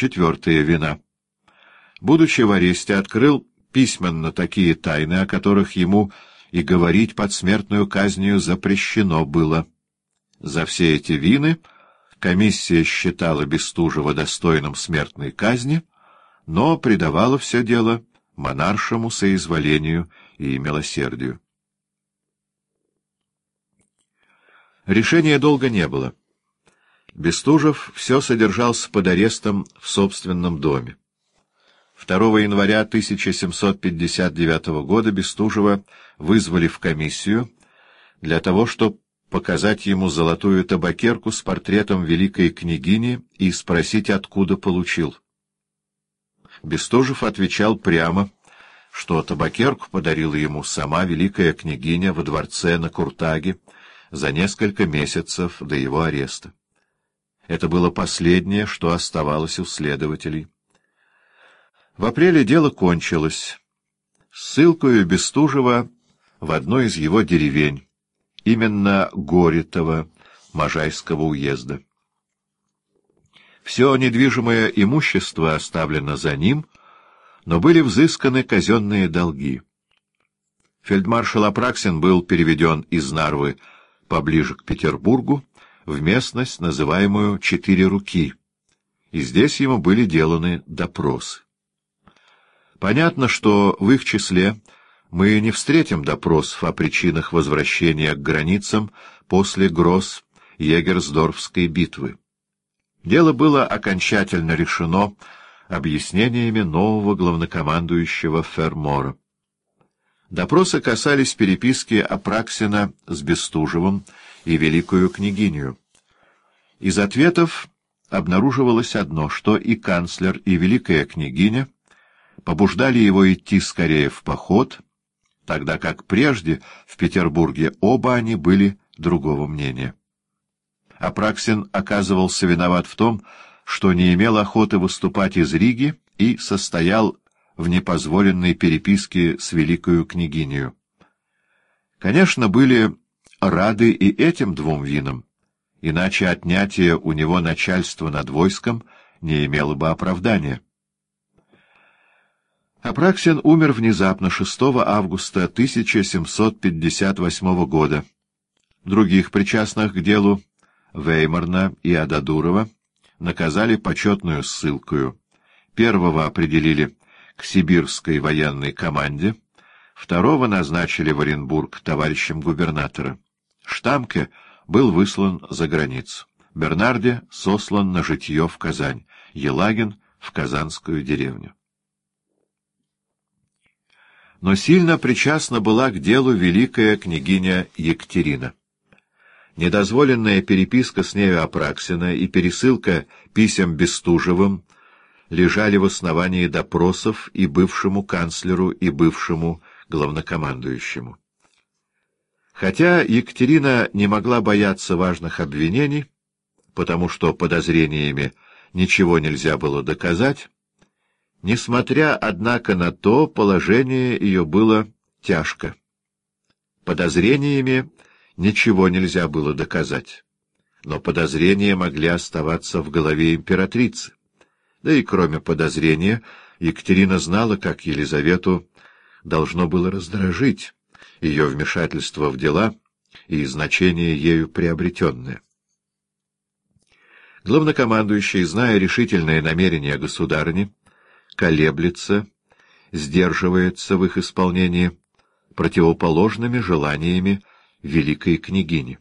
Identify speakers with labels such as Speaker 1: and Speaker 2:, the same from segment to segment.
Speaker 1: Четвертое вина. Будучи в аресте, открыл письменно такие тайны, о которых ему и говорить под смертную казнью запрещено было. За все эти вины комиссия считала Бестужева достойным смертной казни, но предавала все дело монаршему соизволению и милосердию. Решения долго не было. Бестужев все содержался под арестом в собственном доме. 2 января 1759 года Бестужева вызвали в комиссию для того, чтобы показать ему золотую табакерку с портретом великой княгини и спросить, откуда получил. Бестужев отвечал прямо, что табакерку подарила ему сама великая княгиня во дворце на Куртаге за несколько месяцев до его ареста. Это было последнее, что оставалось у следователей. В апреле дело кончилось. Ссылкою Бестужева в одной из его деревень, именно Горитова, Можайского уезда. Все недвижимое имущество оставлено за ним, но были взысканы казенные долги. Фельдмаршал Апраксин был переведен из Нарвы поближе к Петербургу, в местность, называемую «Четыре руки», и здесь ему были деланы допросы. Понятно, что в их числе мы не встретим допросов о причинах возвращения к границам после гроз Егерсдорфской битвы. Дело было окончательно решено объяснениями нового главнокомандующего Фермора. Допросы касались переписки Апраксина с Бестужевым и Великую княгиню. Из ответов обнаруживалось одно, что и канцлер, и Великая княгиня побуждали его идти скорее в поход, тогда как прежде в Петербурге оба они были другого мнения. Апраксин оказывался виноват в том, что не имел охоты выступать из Риги и состоял в непозволенной переписке с великою княгинью. Конечно, были рады и этим двум винам, иначе отнятие у него начальства над войском не имело бы оправдания. Апраксин умер внезапно 6 августа 1758 года. Других причастных к делу, Веймарна и Ададурова, наказали почетную ссылкою. Первого определили к сибирской военной команде, второго назначили в Оренбург товарищем губернатора. Штамке был выслан за границу. Бернарде сослан на житье в Казань, Елагин — в казанскую деревню но сильно причастна была к делу великая княгиня Екатерина. Недозволенная переписка с нею Апраксина и пересылка писем Бестужевым лежали в основании допросов и бывшему канцлеру, и бывшему главнокомандующему. Хотя Екатерина не могла бояться важных обвинений, потому что подозрениями ничего нельзя было доказать, Несмотря, однако, на то, положение ее было тяжко. Подозрениями ничего нельзя было доказать, но подозрения могли оставаться в голове императрицы. Да и кроме подозрения, Екатерина знала, как Елизавету должно было раздражить ее вмешательство в дела и значение ею приобретенное. Главнокомандующий, зная решительное намерение государыни, колеблется, сдерживается в их исполнении противоположными желаниями великой княгини.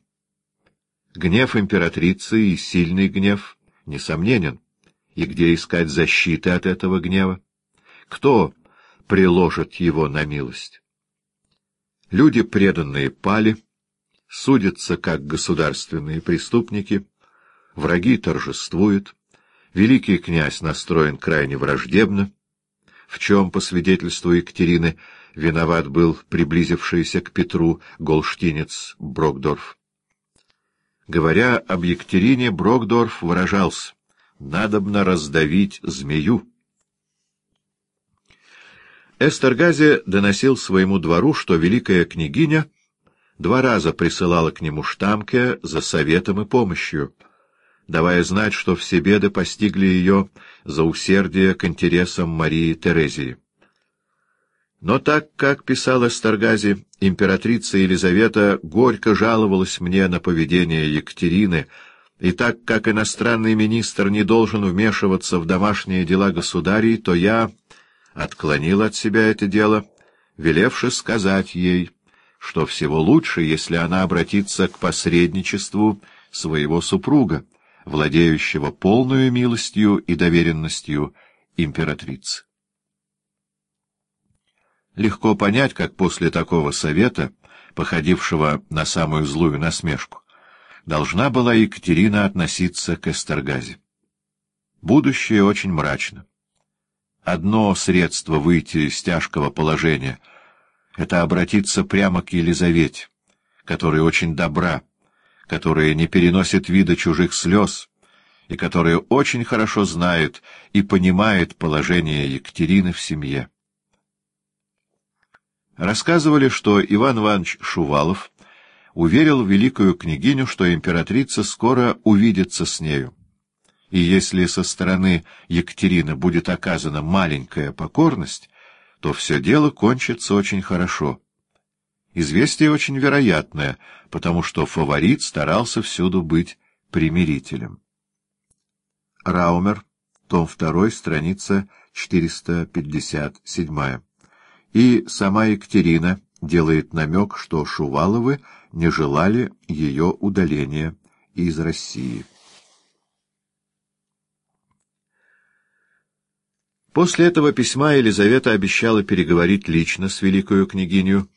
Speaker 1: Гнев императрицы и сильный гнев несомненен, и где искать защиты от этого гнева? Кто приложит его на милость? Люди, преданные пали, судятся как государственные преступники, враги торжествуют, Великий князь настроен крайне враждебно, в чем, по свидетельству Екатерины, виноват был приблизившийся к Петру голштинец Брокдорф. Говоря об Екатерине, Брокдорф выражался «надобно раздавить змею». Эстергази доносил своему двору, что великая княгиня два раза присылала к нему штамке за советом и помощью — давая знать, что все беды постигли ее за усердие к интересам Марии Терезии. Но так, как писала Старгази, императрица Елизавета горько жаловалась мне на поведение Екатерины, и так как иностранный министр не должен вмешиваться в домашние дела государей, то я отклонил от себя это дело, велевши сказать ей, что всего лучше, если она обратится к посредничеству своего супруга, владеющего полную милостью и доверенностью императрицы. Легко понять, как после такого совета, походившего на самую злую насмешку, должна была Екатерина относиться к Эстергазе. Будущее очень мрачно. Одно средство выйти из тяжкого положения — это обратиться прямо к Елизавете, которая очень добра, которая не переносит вида чужих слез и которая очень хорошо знает и понимает положение Екатерины в семье. Рассказывали, что Иван Иванович Шувалов уверил великую княгиню, что императрица скоро увидится с нею. И если со стороны Екатерины будет оказана маленькая покорность, то все дело кончится очень хорошо. Известие очень вероятное, потому что фаворит старался всюду быть примирителем. Раумер, том 2, страница 457 и сама Екатерина делает намек, что Шуваловы не желали ее удаления из России. После этого письма Елизавета обещала переговорить лично с великою княгинью.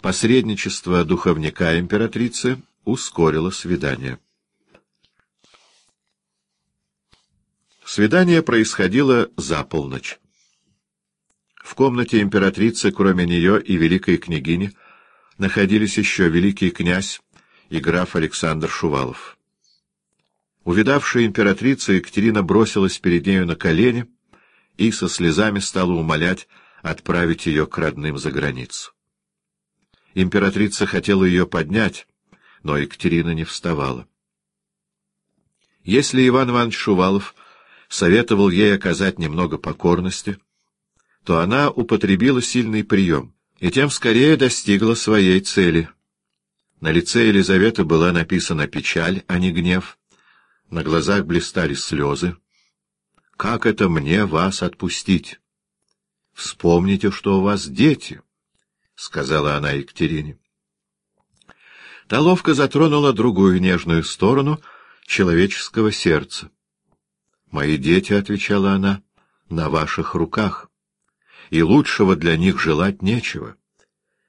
Speaker 1: Посредничество духовника императрицы ускорило свидание. Свидание происходило за полночь. В комнате императрицы, кроме нее и великой княгини, находились еще великий князь и граф Александр Шувалов. Увидавшая императрицу, Екатерина бросилась перед нею на колени и со слезами стала умолять отправить ее к родным за границу. Императрица хотела ее поднять, но Екатерина не вставала. Если Иван Иванович Шувалов советовал ей оказать немного покорности, то она употребила сильный прием и тем скорее достигла своей цели. На лице Елизаветы была написана печаль, а не гнев. На глазах блистали слезы. «Как это мне вас отпустить? Вспомните, что у вас дети», — сказала она Екатерине. Та ловко затронула другую нежную сторону человеческого сердца. «Мои дети», — отвечала она, — «на ваших руках» и лучшего для них желать нечего.